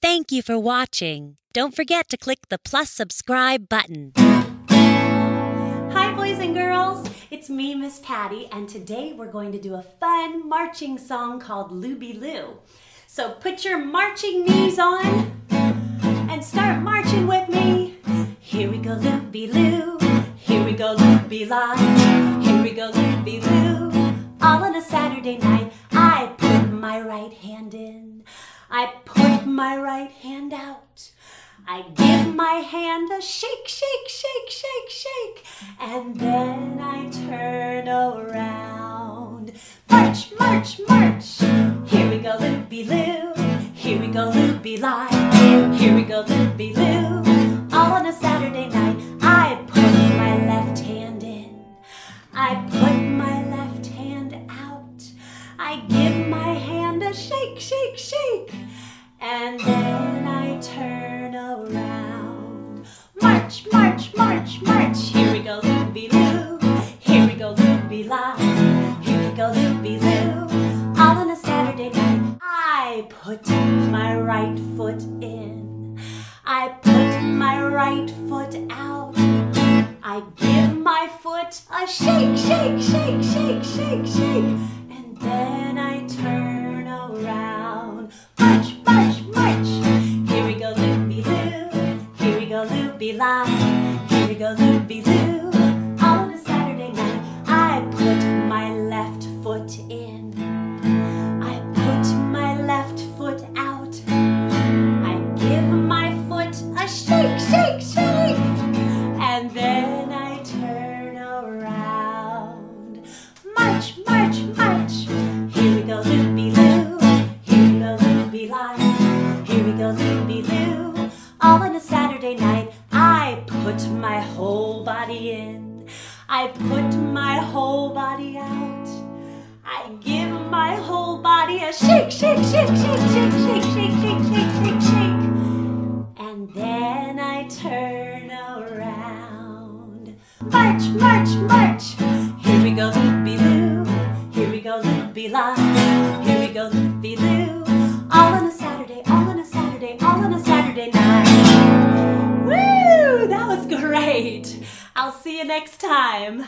Thank you for watching. Don't forget to click the plus subscribe button. Hi, boys and girls. It's me, Miss Patty, and today we're going to do a fun marching song called Looby Loo. So put your marching knees on and start marching with me. Here we go, Looby Loo. Here we go, Looby Lie. Here we go, Looby Loo. All on a Saturday night, I put my right hand in. My right hand out. I give my hand a shake, shake, shake, shake, shake, and then I turn around. March, march, march. Here we go, looby loo. Here we go, looby lie. Here we go, looby loo. All on a Saturday night, I put my left hand in. I put my left hand out. I give my hand a shake, shake, shake, looby loo. Here we go, looby lie. Here we go, looby loo. All on a Saturday night, I put my right foot in. I put my right foot out. I give my foot a shake, shake, shake, shake, shake, shake, and then I turn around. March, march, march. Here we go, looby loo. Here we go, looby lie. Here we go, looby loo. In. I put my left foot out. I give my foot a shake, shake, shake, and then I turn around. March, march, march. Here we go, looby loo. Here we go, looby lie. Here we go, looby loo. All on a Saturday night, I put my whole body in. I put my whole body out. Whole shake, shake, shake, shake, shake, shake, shake, shake, shake, shake, shake. And then I turn around. March, march, march. Here we go, looby loo. Here we go, looby lie. Here we go, looby loo. All on a Saturday, all on a Saturday, all on a Saturday night. Woo! That was great. I'll see you next time.